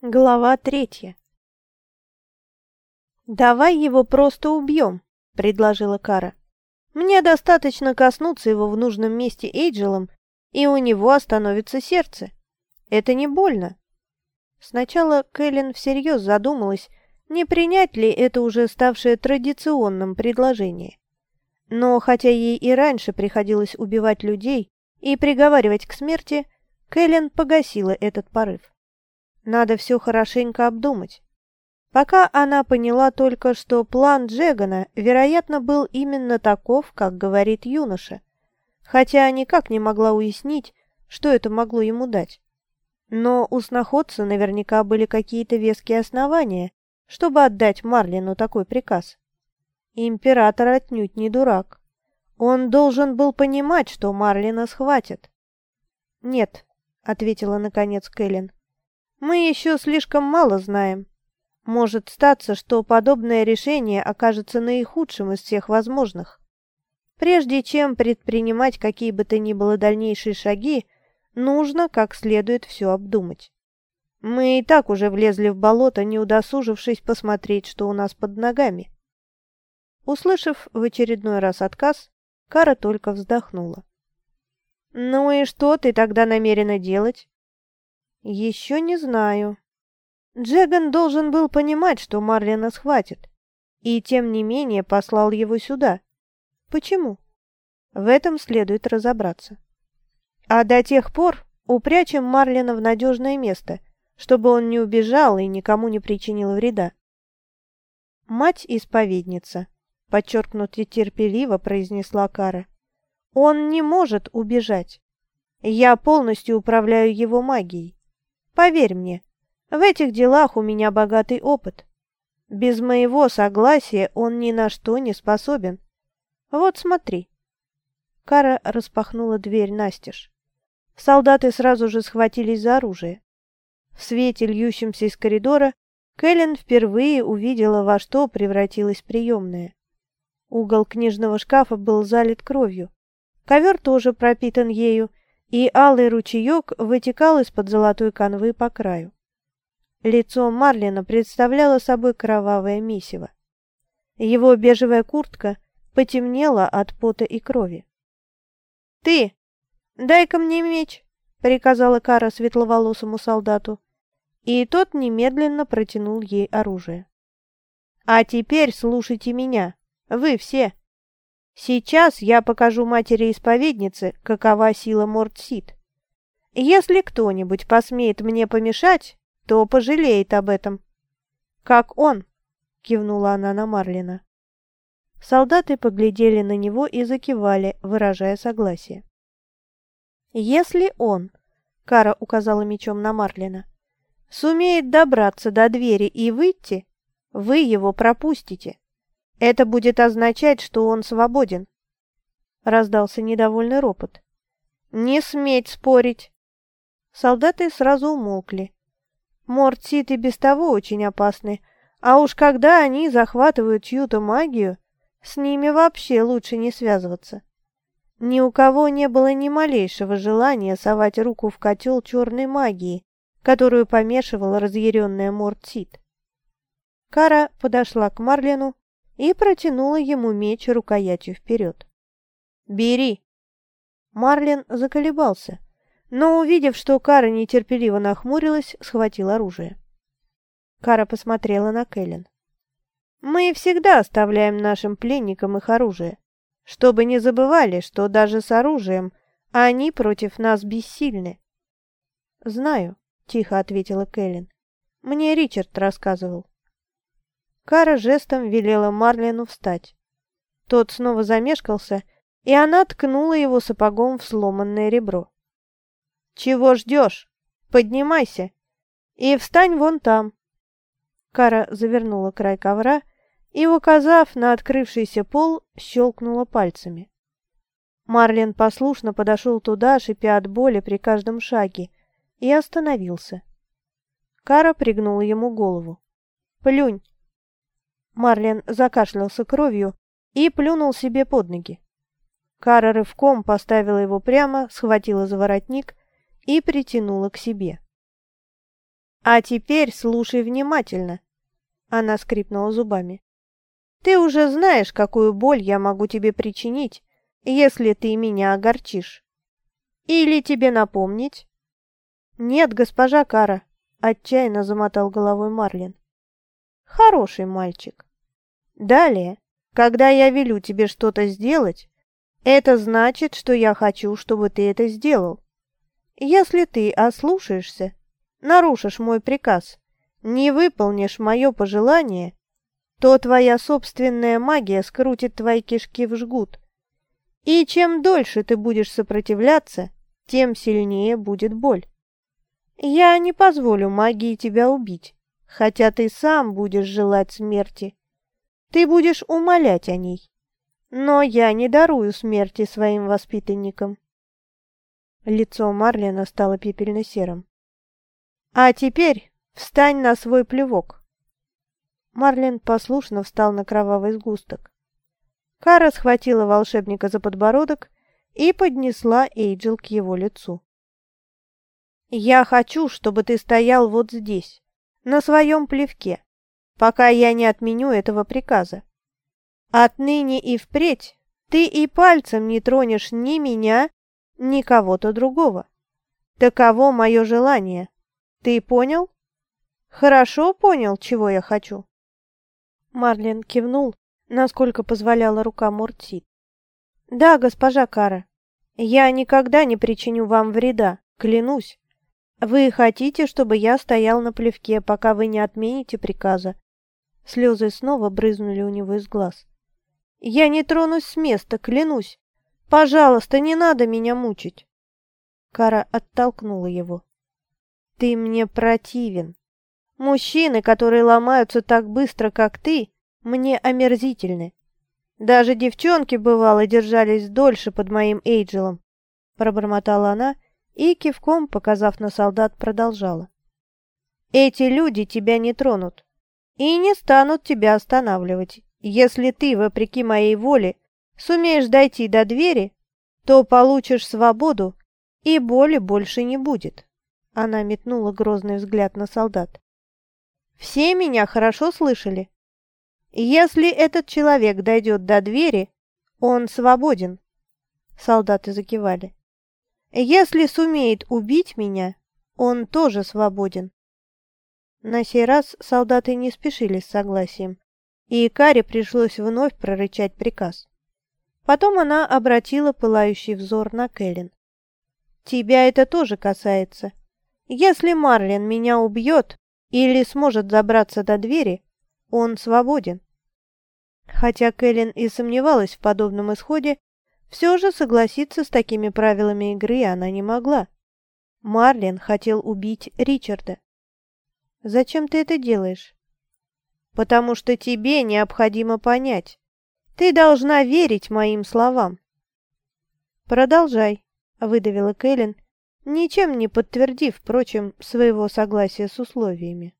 Глава третья. «Давай его просто убьем», — предложила Кара. «Мне достаточно коснуться его в нужном месте Эйджелом, и у него остановится сердце. Это не больно». Сначала Кэлен всерьез задумалась, не принять ли это уже ставшее традиционным предложение. Но хотя ей и раньше приходилось убивать людей и приговаривать к смерти, Кэлен погасила этот порыв. Надо все хорошенько обдумать. Пока она поняла только, что план Джегана, вероятно, был именно таков, как говорит юноша, хотя никак не могла уяснить, что это могло ему дать. Но у сноходца наверняка были какие-то веские основания, чтобы отдать Марлину такой приказ. Император отнюдь не дурак. Он должен был понимать, что Марлина схватят. «Нет», — ответила наконец Кэлен, мы еще слишком мало знаем. Может статься, что подобное решение окажется наихудшим из всех возможных. Прежде чем предпринимать какие бы то ни было дальнейшие шаги, нужно как следует все обдумать. Мы и так уже влезли в болото, не удосужившись посмотреть, что у нас под ногами. Услышав в очередной раз отказ, Кара только вздохнула. «Ну и что ты тогда намерена делать?» «Еще не знаю. Джеган должен был понимать, что Марлина схватит, и тем не менее послал его сюда. Почему? В этом следует разобраться. А до тех пор упрячем Марлина в надежное место, чтобы он не убежал и никому не причинил вреда. «Мать-исповедница», — подчеркнуто терпеливо произнесла Кара. «Он не может убежать. Я полностью управляю его магией. Поверь мне, в этих делах у меня богатый опыт. Без моего согласия он ни на что не способен. Вот смотри». Кара распахнула дверь настежь. Солдаты сразу же схватились за оружие. В свете, льющемся из коридора, Кэлен впервые увидела, во что превратилась приемная. Угол книжного шкафа был залит кровью. Ковер тоже пропитан ею, и алый ручеек вытекал из-под золотой канвы по краю. Лицо Марлина представляло собой кровавое месиво. Его бежевая куртка потемнела от пота и крови. «Ты! Дай-ка мне меч!» — приказала Кара светловолосому солдату, и тот немедленно протянул ей оружие. «А теперь слушайте меня, вы все!» Сейчас я покажу матери-исповеднице, какова сила Мортсит. Если кто-нибудь посмеет мне помешать, то пожалеет об этом. Как он, кивнула она на Марлина. Солдаты поглядели на него и закивали, выражая согласие. Если он, Кара указала мечом на Марлина, сумеет добраться до двери и выйти, вы его пропустите. Это будет означать, что он свободен. Раздался недовольный ропот. Не сметь спорить. Солдаты сразу умолкли. Мортсит и без того очень опасны, а уж когда они захватывают чью-то магию, с ними вообще лучше не связываться. Ни у кого не было ни малейшего желания совать руку в котел черной магии, которую помешивала разъяренная Мортсит. Кара подошла к Марлину и протянула ему меч рукоятью вперед. «Бери!» Марлин заколебался, но, увидев, что Кара нетерпеливо нахмурилась, схватил оружие. Кара посмотрела на Кэлен. «Мы всегда оставляем нашим пленникам их оружие, чтобы не забывали, что даже с оружием они против нас бессильны». «Знаю», — тихо ответила Кэлен. «Мне Ричард рассказывал». Кара жестом велела Марлину встать. Тот снова замешкался, и она ткнула его сапогом в сломанное ребро. «Чего ждешь? Поднимайся и встань вон там». Кара завернула край ковра и, указав на открывшийся пол, щелкнула пальцами. Марлин послушно подошел туда, шипя от боли при каждом шаге, и остановился. Кара пригнула ему голову. «Плюнь!» Марлен закашлялся кровью и плюнул себе под ноги. Кара рывком поставила его прямо, схватила за воротник и притянула к себе. А теперь слушай внимательно. Она скрипнула зубами. Ты уже знаешь, какую боль я могу тебе причинить, если ты меня огорчишь. Или тебе напомнить? Нет, госпожа Кара, отчаянно замотал головой Марлин. Хороший мальчик. Далее, когда я велю тебе что-то сделать, это значит, что я хочу, чтобы ты это сделал. Если ты ослушаешься, нарушишь мой приказ, не выполнишь мое пожелание, то твоя собственная магия скрутит твои кишки в жгут. И чем дольше ты будешь сопротивляться, тем сильнее будет боль. Я не позволю магии тебя убить, хотя ты сам будешь желать смерти. Ты будешь умолять о ней. Но я не дарую смерти своим воспитанникам. Лицо Марлина стало пепельно-серым. А теперь встань на свой плевок. Марлин послушно встал на кровавый сгусток. Кара схватила волшебника за подбородок и поднесла Эйджел к его лицу. «Я хочу, чтобы ты стоял вот здесь, на своем плевке, пока я не отменю этого приказа. Отныне и впредь ты и пальцем не тронешь ни меня, ни кого-то другого. Таково мое желание. Ты понял? Хорошо понял, чего я хочу?» Марлин кивнул, насколько позволяла рука Муртит. «Да, госпожа Кара, я никогда не причиню вам вреда, клянусь. Вы хотите, чтобы я стоял на плевке, пока вы не отмените приказа?» Слезы снова брызнули у него из глаз. Я не тронусь с места, клянусь. Пожалуйста, не надо меня мучить. Кара оттолкнула его. Ты мне противен. Мужчины, которые ломаются так быстро, как ты, мне омерзительны. Даже девчонки, бывало, держались дольше под моим Эйджелом, пробормотала она и, кивком, показав на солдат, продолжала. Эти люди тебя не тронут и не станут тебя останавливать. Если ты, вопреки моей воле, сумеешь дойти до двери, то получишь свободу, и боли больше не будет. Она метнула грозный взгляд на солдат. Все меня хорошо слышали. Если этот человек дойдет до двери, он свободен. Солдаты закивали. Если сумеет убить меня, он тоже свободен. На сей раз солдаты не спешили с согласием и Каре пришлось вновь прорычать приказ. Потом она обратила пылающий взор на Кэлен. «Тебя это тоже касается. Если Марлин меня убьет или сможет забраться до двери, он свободен». Хотя Кэлен и сомневалась в подобном исходе, все же согласиться с такими правилами игры она не могла. Марлин хотел убить Ричарда. «Зачем ты это делаешь?» потому что тебе необходимо понять. Ты должна верить моим словам». «Продолжай», — выдавила Кэлен, ничем не подтвердив, впрочем, своего согласия с условиями.